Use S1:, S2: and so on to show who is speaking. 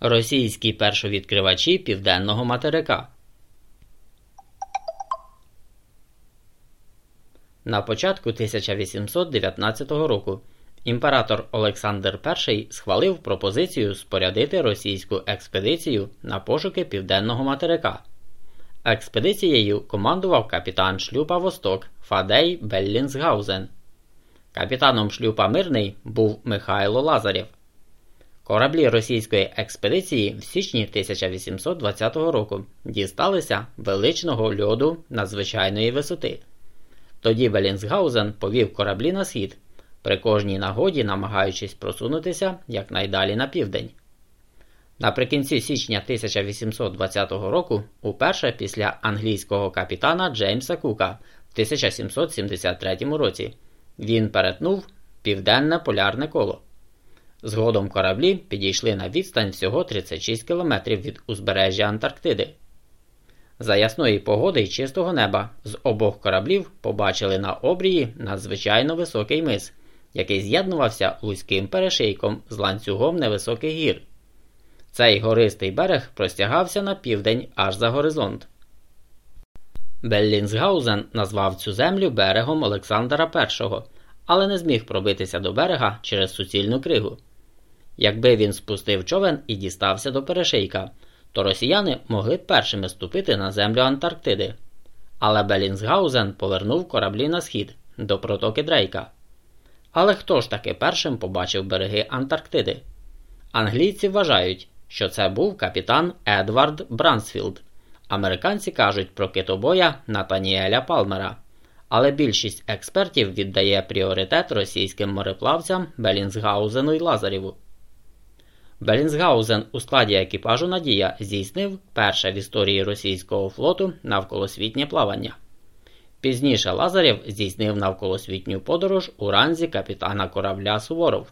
S1: Російські першовідкривачі Південного материка. На початку 1819 року імператор Олександр І схвалив пропозицію спорядити російську експедицію на пошуки Південного материка. Експедицією командував капітан шлюпа Восток Фадей Беллінсгаузен. Капітаном шлюпа Мирний був Михайло Лазарєв. Кораблі російської експедиції в січні 1820 року дісталися величного льоду надзвичайної висоти. Тоді Белінсгаузен повів кораблі на схід, при кожній нагоді намагаючись просунутися якнайдалі на південь. Наприкінці січня 1820 року, уперше після англійського капітана Джеймса Кука в 1773 році, він перетнув південне полярне коло. Згодом кораблі підійшли на відстань всього 36 км від узбережжя Антарктиди. За ясної погоди й чистого неба з обох кораблів побачили на обрії надзвичайно високий мис, який з'єднувався вузьким перешийком з ланцюгом невисоких гір. Цей гористий берег простягався на південь аж за горизонт. Беллінсгаузен назвав цю землю берегом Олександра І, але не зміг пробитися до берега через суцільну кригу. Якби він спустив човен і дістався до перешийка, то росіяни могли б першими ступити на землю Антарктиди. Але Белінсгаузен повернув кораблі на схід до протоки Дрейка. Але хто ж таки першим побачив береги Антарктиди? Англійці вважають, що це був капітан Едвард Брансфілд. Американці кажуть про китобоя Натаніеля Палмера. Але більшість експертів віддає пріоритет російським мореплавцям Белінсгаузену і Лазарєву. Белінсгаузен у складі екіпажу Надія здійснив перше в історії російського флоту навколосвітнє плавання. Пізніше Лазарєв здійснив навколосвітню подорож у ранзі капітана корабля Суворов.